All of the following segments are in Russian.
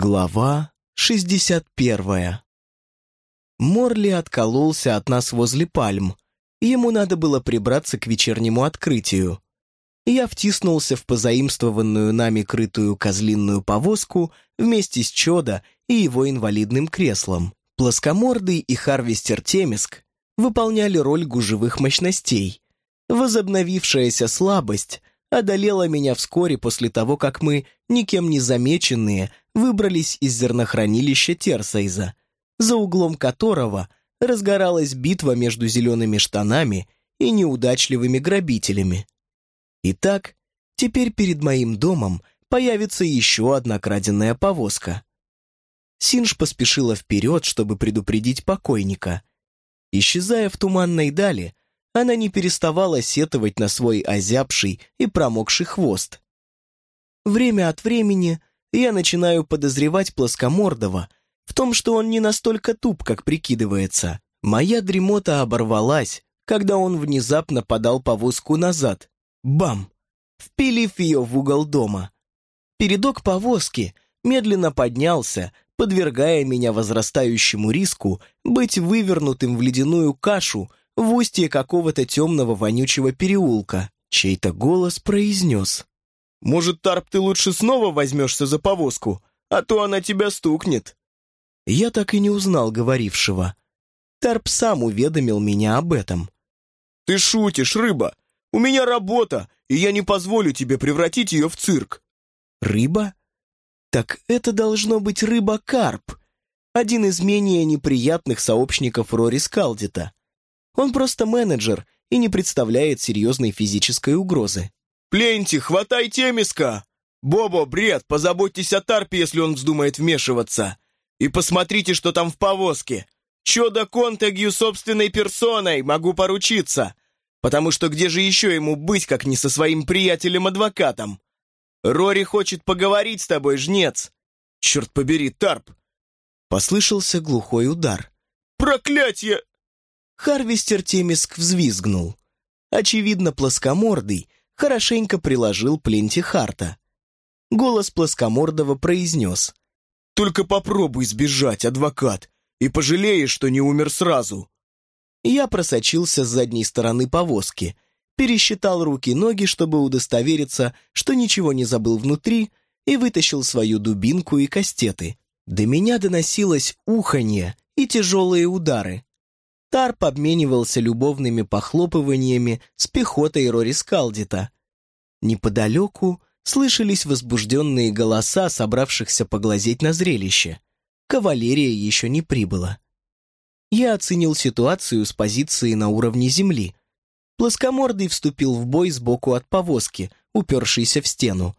Глава 61 Морли откололся от нас возле пальм. Ему надо было прибраться к вечернему открытию. Я втиснулся в позаимствованную нами крытую козлинную повозку вместе с Чода и его инвалидным креслом. Плоскомордый и Харвестер Темиск выполняли роль гужевых мощностей. Возобновившаяся слабость одолела меня вскоре после того, как мы, никем не замеченные, выбрались из зернохранилища Терсайза, за углом которого разгоралась битва между зелеными штанами и неудачливыми грабителями. Итак, теперь перед моим домом появится еще одна краденная повозка. Синж поспешила вперед, чтобы предупредить покойника. Исчезая в туманной дали, она не переставала сетовать на свой озябший и промокший хвост. Время от времени я начинаю подозревать Плоскомордого в том, что он не настолько туп, как прикидывается. Моя дремота оборвалась, когда он внезапно подал повозку назад. Бам! Впилив ее в угол дома. Передок повозки медленно поднялся, подвергая меня возрастающему риску быть вывернутым в ледяную кашу в устье какого-то темного вонючего переулка. Чей-то голос произнес. «Может, Тарп, ты лучше снова возьмешься за повозку, а то она тебя стукнет?» Я так и не узнал говорившего. Тарп сам уведомил меня об этом. «Ты шутишь, рыба! У меня работа, и я не позволю тебе превратить ее в цирк!» «Рыба? Так это должно быть рыба-карп, один из менее неприятных сообщников Рори Скалдита. Он просто менеджер и не представляет серьезной физической угрозы. «Пленьте, хватай темиска! Бобо, бред, позаботьтесь о Тарпе, если он вздумает вмешиваться. И посмотрите, что там в повозке. Чудо Контагью собственной персоной, могу поручиться. Потому что где же еще ему быть, как не со своим приятелем-адвокатом? Рори хочет поговорить с тобой, жнец. Черт побери, Тарп!» Послышался глухой удар. «Проклятье!» Харвестер Темиск взвизгнул. Очевидно, плоскомордый хорошенько приложил пленти Харта. Голос плоскомордого произнес. «Только попробуй сбежать, адвокат, и пожалеешь, что не умер сразу». Я просочился с задней стороны повозки, пересчитал руки-ноги, чтобы удостовериться, что ничего не забыл внутри, и вытащил свою дубинку и кастеты. До меня доносилось уханье и тяжелые удары. Тарп обменивался любовными похлопываниями с пехотой Рори Скалдита. Неподалеку слышались возбужденные голоса, собравшихся поглазеть на зрелище. Кавалерия еще не прибыла. Я оценил ситуацию с позиции на уровне земли. Плоскомордый вступил в бой сбоку от повозки, упершейся в стену.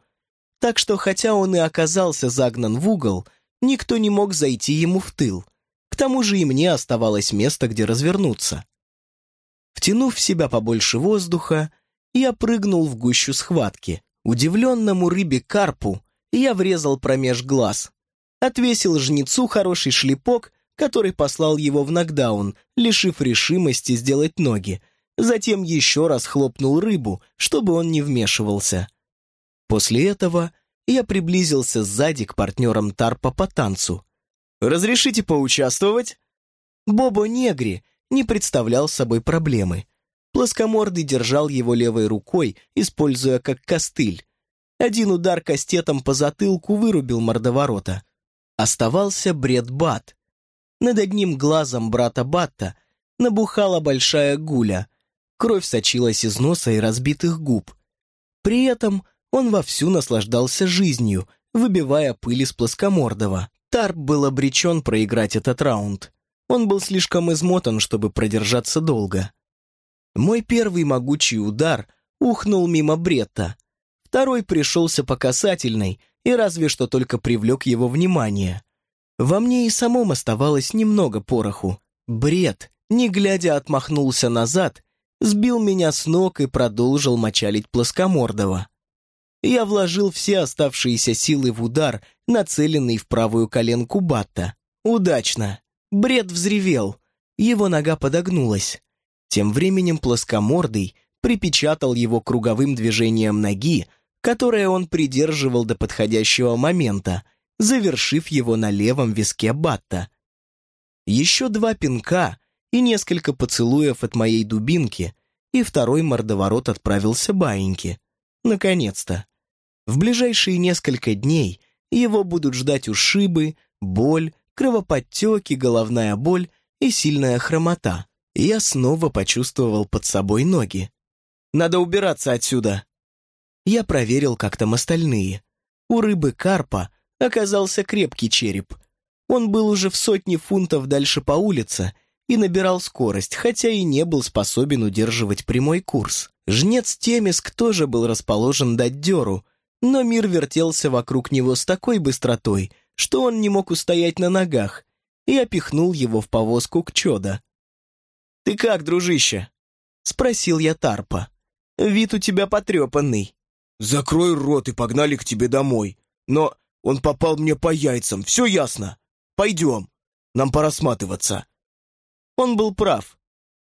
Так что, хотя он и оказался загнан в угол, никто не мог зайти ему в тыл — тому же и мне оставалось место, где развернуться. Втянув в себя побольше воздуха, я прыгнул в гущу схватки. Удивленному рыбе карпу я врезал промеж глаз. Отвесил жнецу хороший шлепок, который послал его в нокдаун, лишив решимости сделать ноги. Затем еще раз хлопнул рыбу, чтобы он не вмешивался. После этого я приблизился сзади к партнерам Тарпа по танцу. Разрешите поучаствовать?» Бобо Негри не представлял собой проблемы. Плоскомордый держал его левой рукой, используя как костыль. Один удар кастетом по затылку вырубил мордоворота. Оставался бред Бат. Над одним глазом брата Батта набухала большая гуля. Кровь сочилась из носа и разбитых губ. При этом он вовсю наслаждался жизнью, выбивая пыль из плоскомордого. Тарп был обречен проиграть этот раунд. Он был слишком измотан, чтобы продержаться долго. Мой первый могучий удар ухнул мимо Бретта. Второй пришелся по касательной и разве что только привлек его внимание. Во мне и самом оставалось немного пороху. Бред, не глядя, отмахнулся назад, сбил меня с ног и продолжил мочалить плоскомордого. Я вложил все оставшиеся силы в удар, нацеленный в правую коленку Батта. Удачно. Бред взревел. Его нога подогнулась. Тем временем плоскомордый припечатал его круговым движением ноги, которое он придерживал до подходящего момента, завершив его на левом виске Батта. Еще два пинка и несколько поцелуев от моей дубинки, и второй мордоворот отправился баиньке. Наконец-то. В ближайшие несколько дней его будут ждать ушибы, боль, кровоподтеки, головная боль и сильная хромота. Я снова почувствовал под собой ноги. «Надо убираться отсюда!» Я проверил, как там остальные. У рыбы карпа оказался крепкий череп. Он был уже в сотни фунтов дальше по улице и набирал скорость, хотя и не был способен удерживать прямой курс. Жнец Темиск тоже был расположен дать дёру, но мир вертелся вокруг него с такой быстротой, что он не мог устоять на ногах, и опихнул его в повозку к чёда. «Ты как, дружище?» — спросил я Тарпа. «Вид у тебя потрепанный». «Закрой рот и погнали к тебе домой. Но он попал мне по яйцам, все ясно. Пойдем, нам пора сматываться». Он был прав.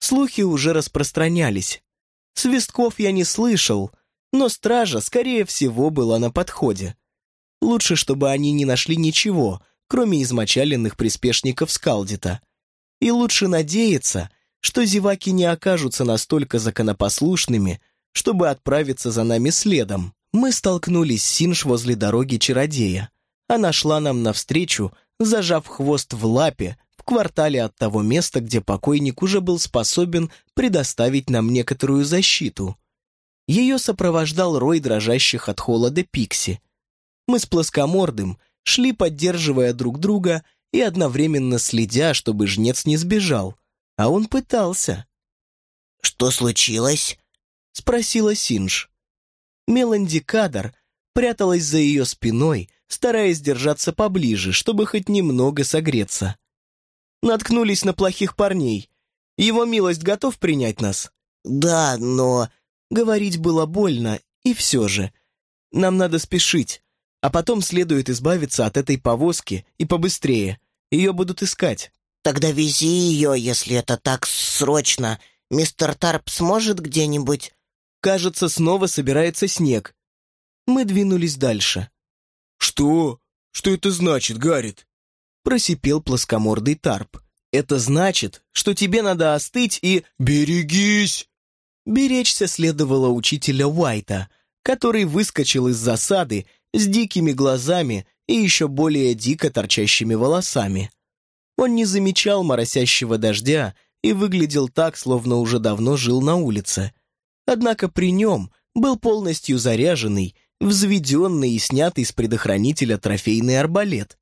Слухи уже распространялись. Свистков я не слышал, но стража, скорее всего, была на подходе. Лучше, чтобы они не нашли ничего, кроме измочаленных приспешников Скалдита. И лучше надеяться, что зеваки не окажутся настолько законопослушными, чтобы отправиться за нами следом. Мы столкнулись с Синж возле дороги Чародея. Она шла нам навстречу, зажав хвост в лапе, в квартале от того места, где покойник уже был способен предоставить нам некоторую защиту. Ее сопровождал рой дрожащих от холода пикси. Мы с плоскомордым шли, поддерживая друг друга и одновременно следя, чтобы жнец не сбежал. А он пытался. «Что случилось?» — спросила Синж. Меланди Кадр пряталась за ее спиной, стараясь держаться поближе, чтобы хоть немного согреться. Наткнулись на плохих парней. Его милость готов принять нас? Да, но... Говорить было больно, и все же. Нам надо спешить, а потом следует избавиться от этой повозки и побыстрее. Ее будут искать. Тогда вези ее, если это так срочно. Мистер Тарп сможет где-нибудь Кажется, снова собирается снег. Мы двинулись дальше. «Что? Что это значит, Гаррит?» Просипел плоскомордый Тарп. «Это значит, что тебе надо остыть и...» «Берегись!» Беречься следовало учителя Уайта, который выскочил из засады с дикими глазами и еще более дико торчащими волосами. Он не замечал моросящего дождя и выглядел так, словно уже давно жил на улице. Однако при нем был полностью заряженный, взведенный и снятый с предохранителя трофейный арбалет.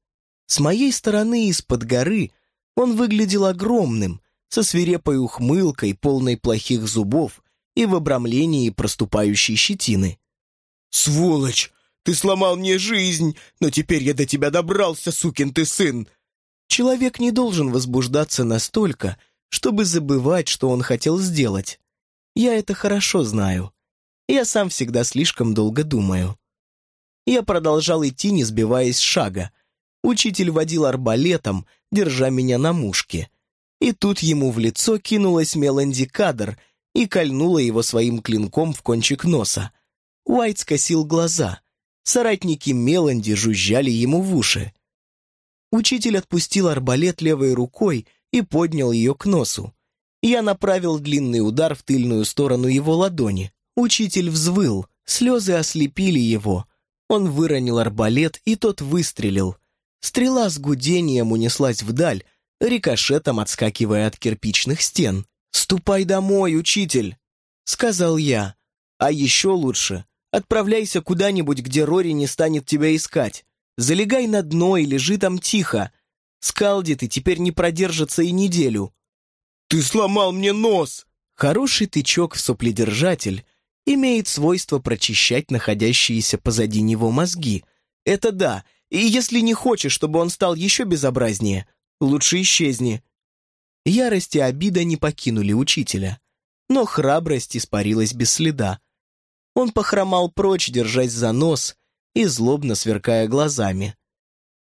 С моей стороны из-под горы он выглядел огромным, со свирепой ухмылкой, полной плохих зубов и в обрамлении проступающей щетины. «Сволочь! Ты сломал мне жизнь, но теперь я до тебя добрался, сукин ты сын!» Человек не должен возбуждаться настолько, чтобы забывать, что он хотел сделать. Я это хорошо знаю. Я сам всегда слишком долго думаю. Я продолжал идти, не сбиваясь с шага. Учитель водил арбалетом, держа меня на мушке. И тут ему в лицо кинулась Меланди Кадр и кольнула его своим клинком в кончик носа. Уайт скосил глаза. Соратники Меланди жужжали ему в уши. Учитель отпустил арбалет левой рукой и поднял ее к носу. Я направил длинный удар в тыльную сторону его ладони. Учитель взвыл, слезы ослепили его. Он выронил арбалет, и тот выстрелил. Стрела с гудением унеслась вдаль, рикошетом отскакивая от кирпичных стен. «Ступай домой, учитель!» — сказал я. «А еще лучше, отправляйся куда-нибудь, где Рори не станет тебя искать. Залегай на дно и лежи там тихо. Скалди ты теперь не продержится и неделю. «Ты сломал мне нос!» Хороший тычок в сопледержатель имеет свойство прочищать находящиеся позади него мозги. Это да, и если не хочешь, чтобы он стал еще безобразнее, лучше исчезни. Ярость и обида не покинули учителя, но храбрость испарилась без следа. Он похромал прочь, держась за нос и злобно сверкая глазами.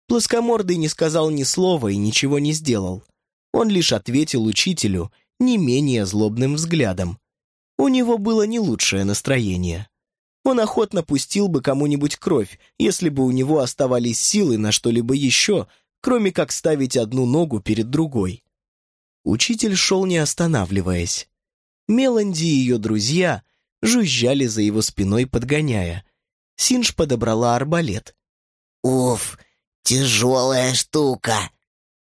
Плоскомордый не сказал ни слова и ничего не сделал. Он лишь ответил учителю не менее злобным взглядом. У него было не лучшее настроение. Он охотно пустил бы кому-нибудь кровь, если бы у него оставались силы на что-либо еще, кроме как ставить одну ногу перед другой. Учитель шел не останавливаясь. Меланди и ее друзья жужжали за его спиной, подгоняя. Синж подобрала арбалет. «Уф, тяжелая штука!»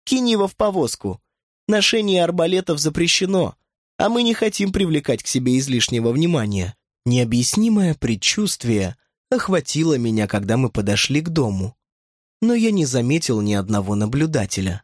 «Кинь его в повозку. Ношение арбалетов запрещено, а мы не хотим привлекать к себе излишнего внимания». Необъяснимое предчувствие охватило меня, когда мы подошли к дому. Но я не заметил ни одного наблюдателя.